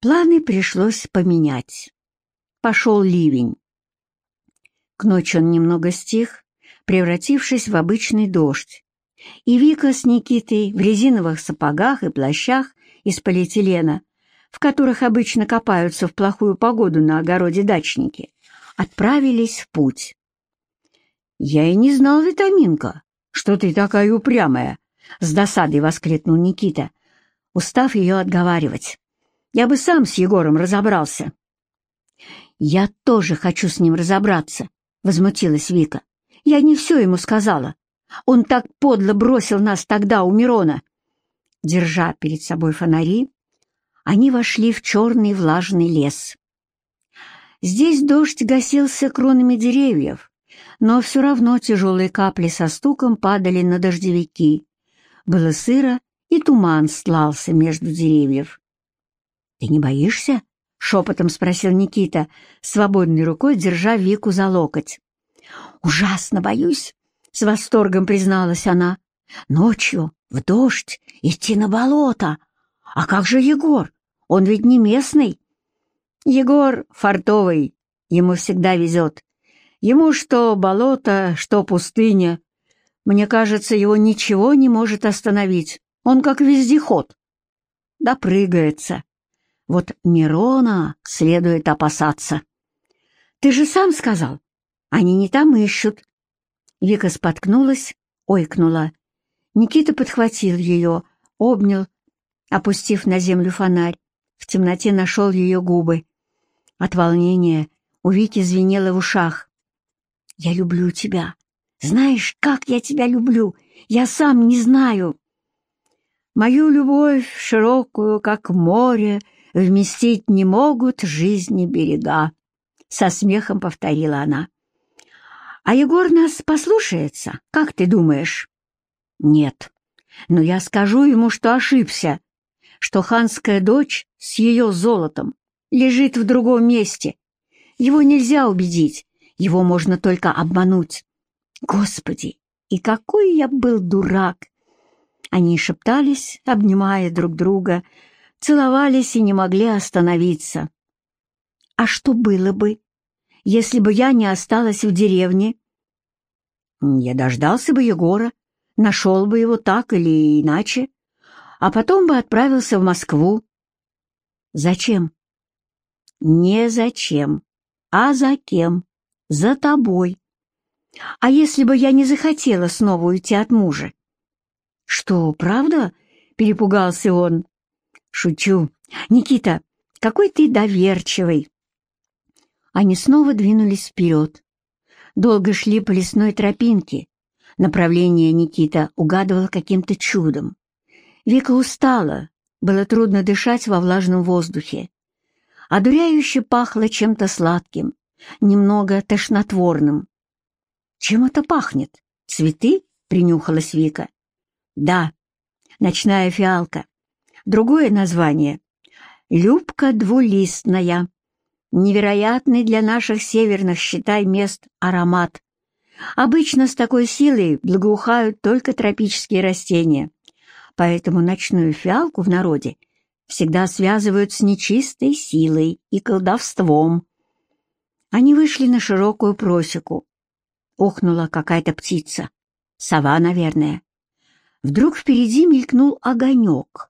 Планы пришлось поменять. Пошел ливень. К ночи он немного стих, превратившись в обычный дождь, и Вика с Никитой в резиновых сапогах и плащах из полиэтилена, в которых обычно копаются в плохую погоду на огороде дачники, отправились в путь. «Я и не знал, Витаминка, что ты такая упрямая!» — с досадой воскликнул Никита, устав ее отговаривать. «Я бы сам с Егором разобрался». «Я тоже хочу с ним разобраться», — возмутилась Вика. «Я не все ему сказала. Он так подло бросил нас тогда у Мирона». Держа перед собой фонари, они вошли в черный влажный лес. Здесь дождь гасился кронами деревьев, но все равно тяжелые капли со стуком падали на дождевики. Было сыро, и туман стлался между деревьев. «Ты не боишься?» — шепотом спросил Никита, свободной рукой держа Вику за локоть. «Ужасно боюсь!» — с восторгом призналась она. «Ночью, в дождь, идти на болото. А как же Егор? Он ведь не местный». «Егор фартовый, ему всегда везет. Ему что болото, что пустыня. Мне кажется, его ничего не может остановить. Он как вездеход. Допрыгается. Вот Мирона следует опасаться. Ты же сам сказал, они не там ищут. Вика споткнулась, ойкнула. Никита подхватил ее, обнял, опустив на землю фонарь. В темноте нашел ее губы. От волнения у Вики звенело в ушах. «Я люблю тебя. Знаешь, как я тебя люблю? Я сам не знаю». «Мою любовь широкую, как море, вместить не могут жизни берега», — со смехом повторила она. «А Егор нас послушается, как ты думаешь?» «Нет, но я скажу ему, что ошибся, что ханская дочь с ее золотом лежит в другом месте. Его нельзя убедить, его можно только обмануть. Господи, и какой я был дурак! Они шептались, обнимая друг друга, целовались и не могли остановиться. А что было бы, если бы я не осталась в деревне? Я дождался бы Егора, нашел бы его так или иначе, а потом бы отправился в Москву. Зачем? Не зачем, а за кем? За тобой. А если бы я не захотела снова уйти от мужа? Что, правда? Перепугался он. Шучу. Никита, какой ты доверчивый. Они снова двинулись вперед. Долго шли по лесной тропинке. Направление Никита угадывал каким-то чудом. Вика устала, было трудно дышать во влажном воздухе. Одуряюще пахло чем-то сладким, немного тошнотворным. «Чем это пахнет? Цветы?» — принюхалась Вика. «Да, ночная фиалка. Другое название — любка двулистная. Невероятный для наших северных, считай, мест аромат. Обычно с такой силой благоухают только тропические растения, поэтому ночную фиалку в народе всегда связывают с нечистой силой и колдовством. Они вышли на широкую просеку. Ухнула какая-то птица. Сова, наверное. Вдруг впереди мелькнул огонек.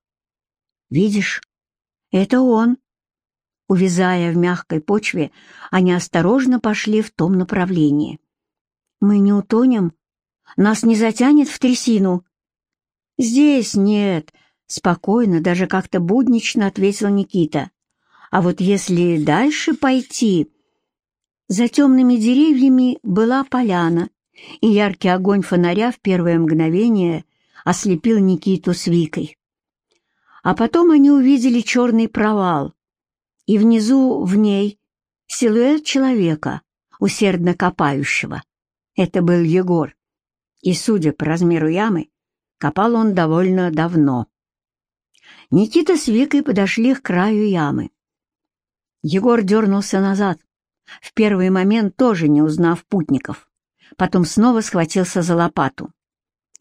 «Видишь, это он». Увязая в мягкой почве, они осторожно пошли в том направлении. «Мы не утонем? Нас не затянет в трясину?» «Здесь нет», — спокойно, даже как-то буднично ответил Никита. «А вот если дальше пойти...» За темными деревьями была поляна, и яркий огонь фонаря в первое мгновение ослепил Никиту с Викой. А потом они увидели черный провал, и внизу в ней силуэт человека, усердно копающего. Это был Егор, и, судя по размеру ямы, копал он довольно давно. Никита с Викой подошли к краю ямы. Егор дернулся назад, в первый момент тоже не узнав путников. Потом снова схватился за лопату.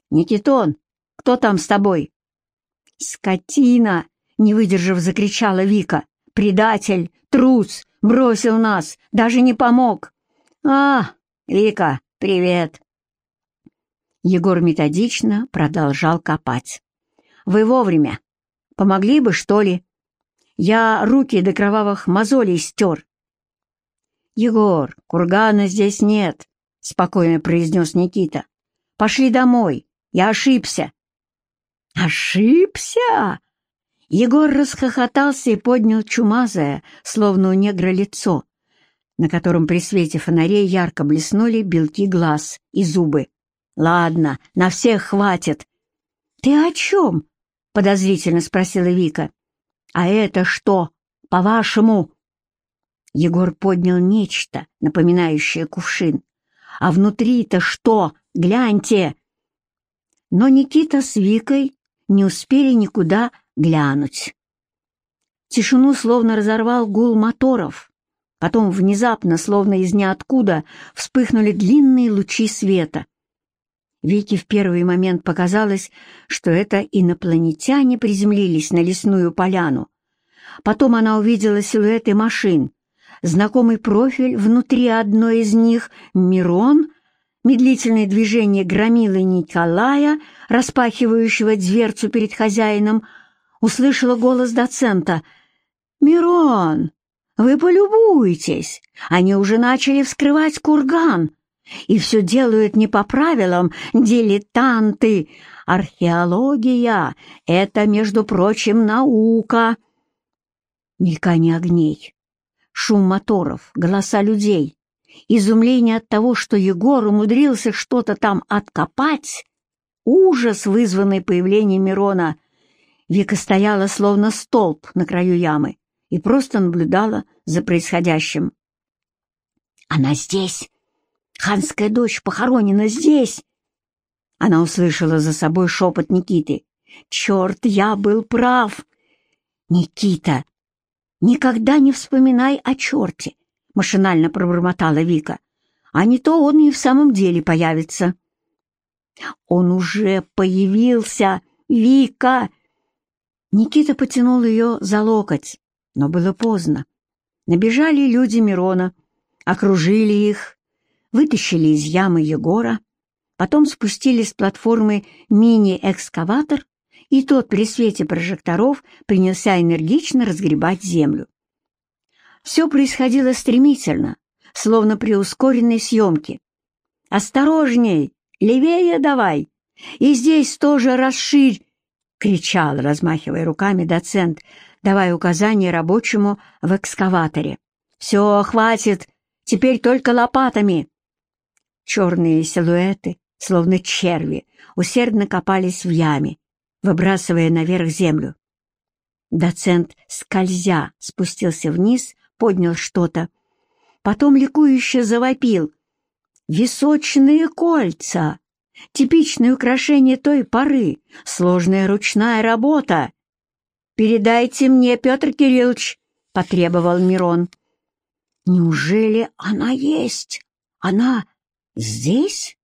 «Никитон, кто там с тобой?» «Скотина!» — не выдержав, закричала Вика. предатель, трус, бросил нас, даже не помог. А, Вика, привет. Егор методично продолжал копать. Вы вовремя. Помогли бы, что ли? Я руки до кровавых мозолей стер. Егор, кургана здесь нет, спокойно произнес Никита. Пошли домой, я ошибся. Ошибся? Егор расхохотался и поднял чумазое, словно у негра лицо, на котором при свете фонарей ярко блеснули белки глаз и зубы. «Ладно, на всех хватит». «Ты о чем?» — подозрительно спросила Вика. «А это что, по-вашему?» Егор поднял нечто, напоминающее кувшин. «А внутри-то что? Гляньте!» Но Никита с Викой не успели никуда глянуть. Тишину словно разорвал гул моторов. Потом внезапно, словно из ниоткуда, вспыхнули длинные лучи света. Вике в первый момент показалось, что это инопланетяне приземлились на лесную поляну. Потом она увидела силуэты машин, знакомый профиль внутри одной из них — Мирон, медлительное движение громилы Николая, распахивающего дверцу перед хозяином — услышала голос доцента. «Мирон, вы полюбуйтесь, они уже начали вскрывать курган, и все делают не по правилам дилетанты. Археология — это, между прочим, наука». Мелькание огней, шум моторов, голоса людей, изумление от того, что Егор умудрился что-то там откопать, ужас, вызванный появлением Мирона — Вика стояла словно столб на краю ямы и просто наблюдала за происходящим. «Она здесь! Ханская дочь похоронена здесь!» Она услышала за собой шепот Никиты. «Черт, я был прав!» «Никита, никогда не вспоминай о черте!» — машинально пробормотала Вика. «А не то он и в самом деле появится». «Он уже появился! Вика!» Никита потянул ее за локоть, но было поздно. Набежали люди Мирона, окружили их, вытащили из ямы Егора, потом спустили с платформы мини-экскаватор, и тот при свете прожекторов принялся энергично разгребать землю. Все происходило стремительно, словно при ускоренной съемке. «Осторожней! Левее давай! И здесь тоже расширь!» — кричал, размахивая руками доцент, давая указания рабочему в экскаваторе. «Все, хватит! Теперь только лопатами!» Черные силуэты, словно черви, усердно копались в яме, выбрасывая наверх землю. Доцент, скользя, спустился вниз, поднял что-то. Потом ликующе завопил. «Височные кольца! Типичное украшение той поры, сложная ручная работа. «Передайте мне, Петр Кириллович», — потребовал Мирон. «Неужели она есть? Она здесь?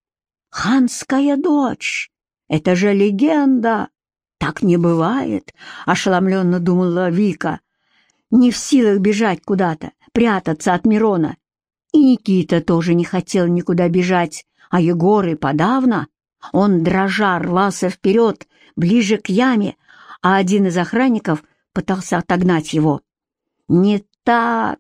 Ханская дочь? Это же легенда!» «Так не бывает», — ошеломленно думала Вика. «Не в силах бежать куда-то, прятаться от Мирона. И Никита тоже не хотел никуда бежать а Егор и подавно. Он, дрожа, рвался вперед, ближе к яме, а один из охранников пытался отогнать его. «Не так!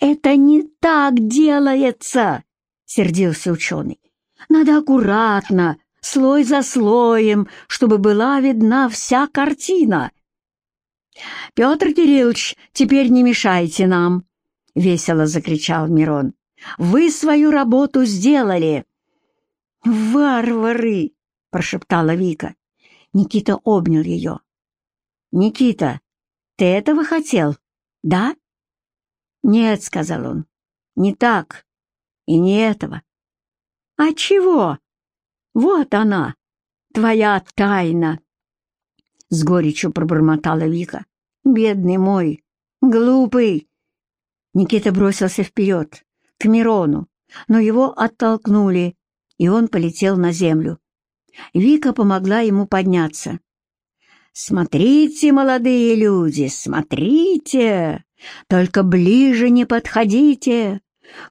Это не так делается!» — сердился ученый. «Надо аккуратно, слой за слоем, чтобы была видна вся картина». «Петр Кириллович, теперь не мешайте нам!» — весело закричал Мирон. «Вы свою работу сделали!» «Варвары!» — прошептала Вика. Никита обнял ее. «Никита, ты этого хотел, да?» «Нет», — сказал он, — «не так и не этого». «А чего? Вот она, твоя тайна!» С горечью пробормотала Вика. «Бедный мой, глупый!» Никита бросился вперед, к Мирону, но его оттолкнули, и он полетел на землю. Вика помогла ему подняться. «Смотрите, молодые люди, смотрите! Только ближе не подходите!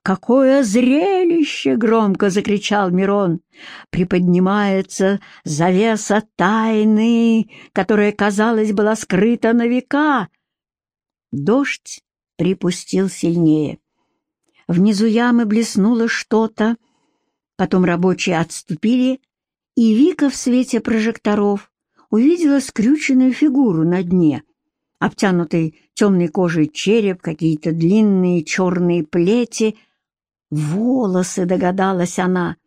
«Какое зрелище!» — громко закричал Мирон. «Приподнимается завеса тайны, которая, казалось, была скрыта на века!» Дождь припустил сильнее. Внизу ямы блеснуло что-то, потом рабочие отступили, и Вика в свете прожекторов увидела скрюченную фигуру на дне — обтянутый темной кожей череп, какие-то длинные черные плети. Волосы, догадалась она.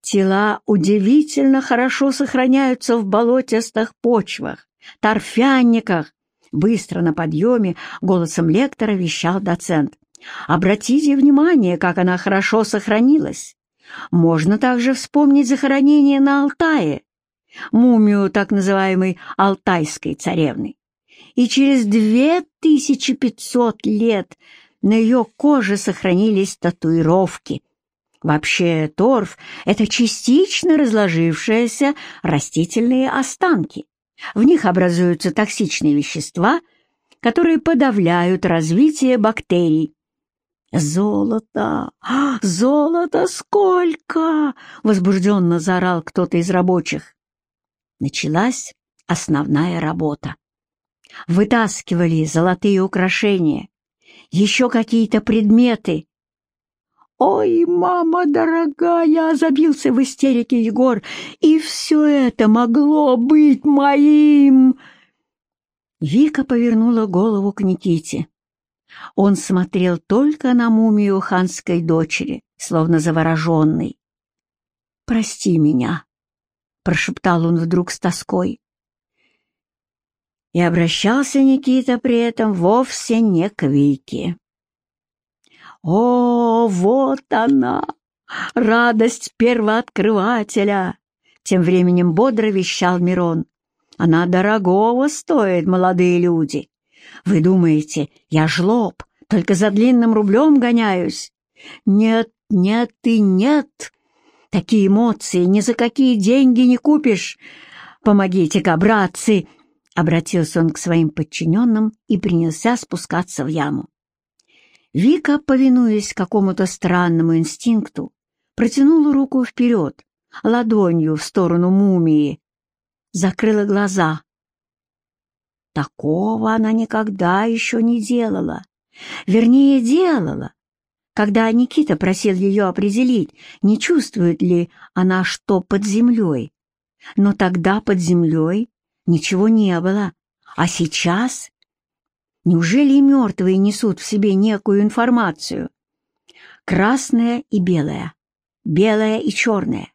Тела удивительно хорошо сохраняются в болотистых почвах, торфянниках. Быстро на подъеме голосом лектора вещал доцент. Обратите внимание, как она хорошо сохранилась. Можно также вспомнить захоронение на Алтае, мумию так называемой Алтайской царевны и через 2500 лет на ее коже сохранились татуировки. Вообще торф — это частично разложившиеся растительные останки. В них образуются токсичные вещества, которые подавляют развитие бактерий. «Золото! Золото сколько!» — возбужденно заорал кто-то из рабочих. Началась основная работа вытаскивали золотые украшения, еще какие-то предметы. «Ой, мама дорогая!» — забился в истерике Егор. «И все это могло быть моим!» Вика повернула голову к Никите. Он смотрел только на мумию ханской дочери, словно завороженный. «Прости меня», — прошептал он вдруг с тоской. И обращался Никита при этом вовсе не к Вике. «О, вот она! Радость первооткрывателя!» Тем временем бодро вещал Мирон. «Она дорогого стоит, молодые люди. Вы думаете, я жлоб, только за длинным рублем гоняюсь? Нет, нет и нет! Такие эмоции ни за какие деньги не купишь. Помогите-ка, братцы!» Обратился он к своим подчиненным и принялся спускаться в яму. Вика, повинуясь какому-то странному инстинкту, протянула руку вперед, ладонью в сторону мумии, закрыла глаза. Такого она никогда еще не делала. Вернее, делала, когда Никита просил ее определить, не чувствует ли она что под землей. Но тогда под землей ничего не было. А сейчас? Неужели и мертвые несут в себе некую информацию? Красная и белая, белая и черная,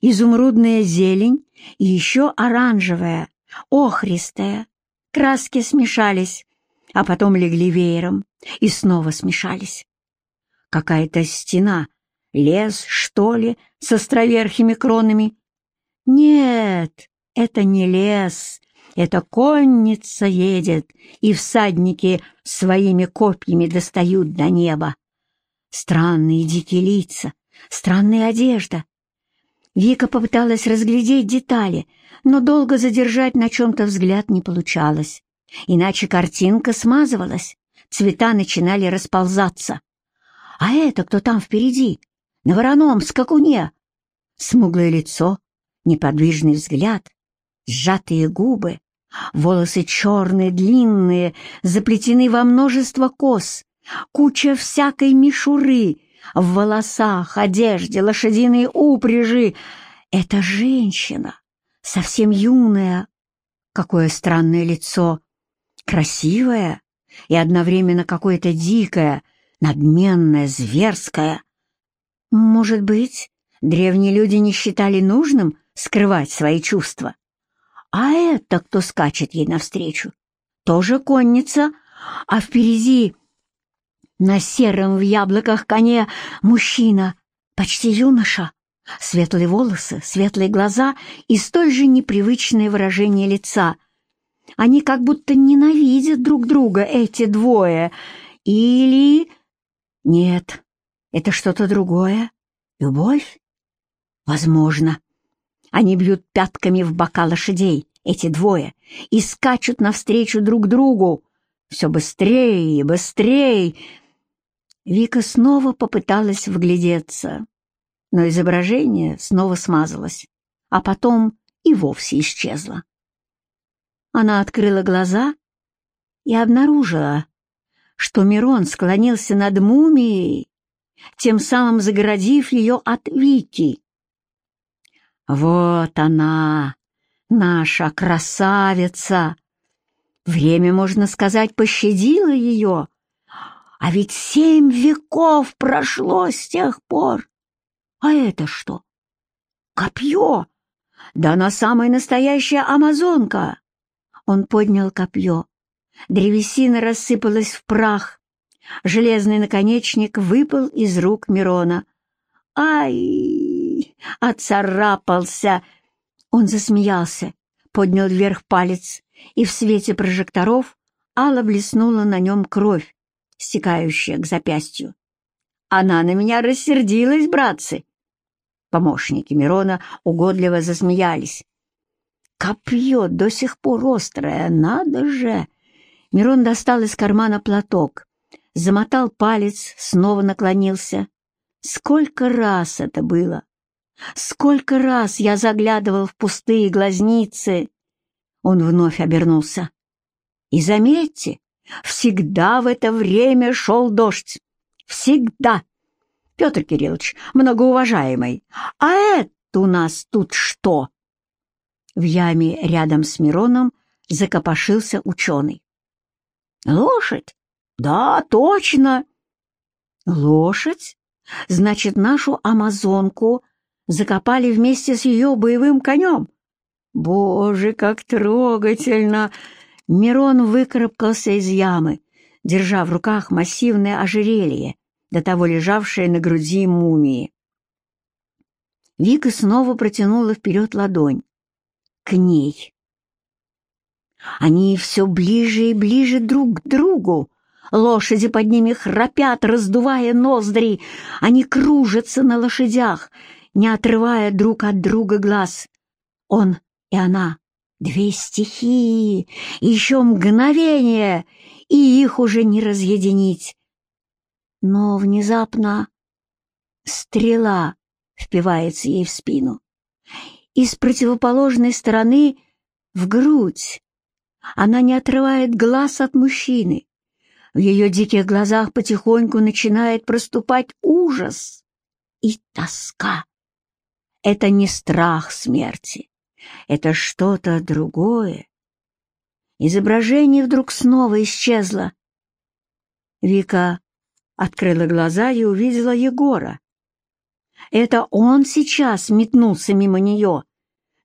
изумрудная зелень и еще оранжевая, охристая. Краски смешались, а потом легли веером и снова смешались. Какая-то стена, лес, что ли, с островерхими кронами. Нет, это не лес, это конница едет, и всадники своими копьями достают до неба. Странные дикие лица, странная одежда. Вика попыталась разглядеть детали, но долго задержать на чем-то взгляд не получалось. Иначе картинка смазывалась, цвета начинали расползаться. А это кто там впереди? На вороном скакуне? Смуглое лицо, неподвижный взгляд, сжатые губы, волосы черные, длинные, заплетены во множество кос, куча всякой мишуры в волосах, одежде, лошадиные упряжи. Это женщина, совсем юная. Какое странное лицо, красивое и одновременно какое-то дикое, надменное, зверское. Может быть, древние люди не считали нужным скрывать свои чувства? А это кто скачет ей навстречу? Тоже конница, а впереди на сером в яблоках коне мужчина, почти юноша, светлые волосы, светлые глаза и столь же непривычное выражение лица. Они как будто ненавидят друг друга, эти двое. Или... Нет, это что-то другое. Любовь? Возможно. Они бьют пятками в бока лошадей, эти двое, и скачут навстречу друг другу. Все быстрее и быстрее. Вика снова попыталась вглядеться, но изображение снова смазалось, а потом и вовсе исчезло. Она открыла глаза и обнаружила, что Мирон склонился над мумией, тем самым загородив ее от Вики. «Вот она, наша красавица!» Время, можно сказать, пощадило ее, а ведь семь веков прошло с тех пор. А это что? Копье! Да она самая настоящая амазонка! Он поднял копье. Древесина рассыпалась в прах. Железный наконечник выпал из рук Мирона. «Ай!» — отцарапался. Он засмеялся, поднял вверх палец, и в свете прожекторов Алла блеснула на нем кровь, стекающая к запястью. «Она на меня рассердилась, братцы!» Помощники Мирона угодливо засмеялись. Копье до сих пор острое, надо же! Мирон достал из кармана платок, замотал палец, снова наклонился. Сколько раз это было! Сколько раз я заглядывал в пустые глазницы! Он вновь обернулся. И заметьте, всегда в это время шел дождь. Всегда! Петр Кириллович, многоуважаемый, а это у нас тут что? В яме рядом с Мироном закопошился ученый. «Лошадь? Да, точно!» «Лошадь? Значит, нашу амазонку закопали вместе с ее боевым конем. Боже, как трогательно!» Мирон выкарабкался из ямы, держа в руках массивное ожерелье, до того лежавшее на груди мумии. Вика снова протянула вперед ладонь к ней. Они все ближе и ближе друг к другу. Лошади под ними храпят, раздувая ноздри. Они кружатся на лошадях, не отрывая друг от друга глаз. Он и она — две стихии, еще мгновение, и их уже не разъединить. Но внезапно стрела впивается ей в спину и с противоположной стороны в грудь. Она не отрывает глаз от мужчины. В ее диких глазах потихоньку начинает проступать ужас и тоска. Это не страх смерти, это что-то другое. Изображение вдруг снова исчезло. Вика открыла глаза и увидела Егора. Это он сейчас метнулся мимо нее,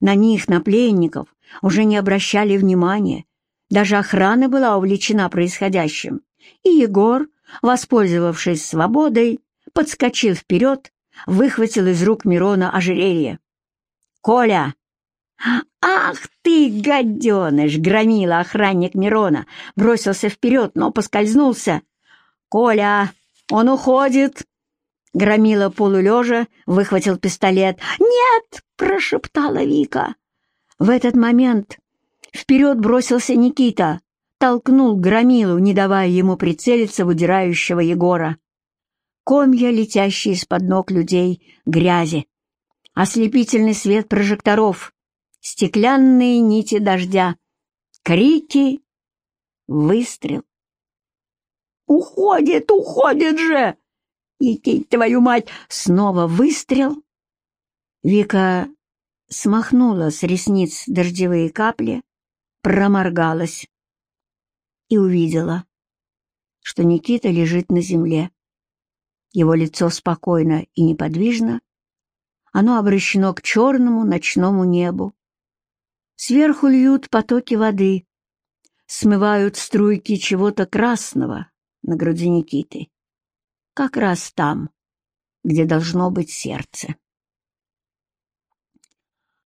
на них, на пленников, уже не обращали внимания. Даже охрана была увлечена происходящим. И Егор, воспользовавшись свободой, подскочил вперед, выхватил из рук Мирона ожерелье. «Коля!» «Ах ты, гаденыш!» — громила охранник Мирона. Бросился вперед, но поскользнулся. «Коля! Он уходит!» Громила полулежа, выхватил пистолет. «Нет!» — прошептала Вика. В этот момент вперед бросился Никита, толкнул Громилу, не давая ему прицелиться в удирающего Егора. Комья, летящие из-под ног людей, грязи. Ослепительный свет прожекторов, стеклянные нити дождя, крики, выстрел. «Уходит, уходит же!» Идти, твою мать! Снова выстрел. Вика смахнула с ресниц дождевые капли, проморгалась и увидела, что Никита лежит на земле. Его лицо спокойно и неподвижно, оно обращено к черному ночному небу. Сверху льют потоки воды, смывают струйки чего-то красного на груди Никиты как раз там, где должно быть сердце.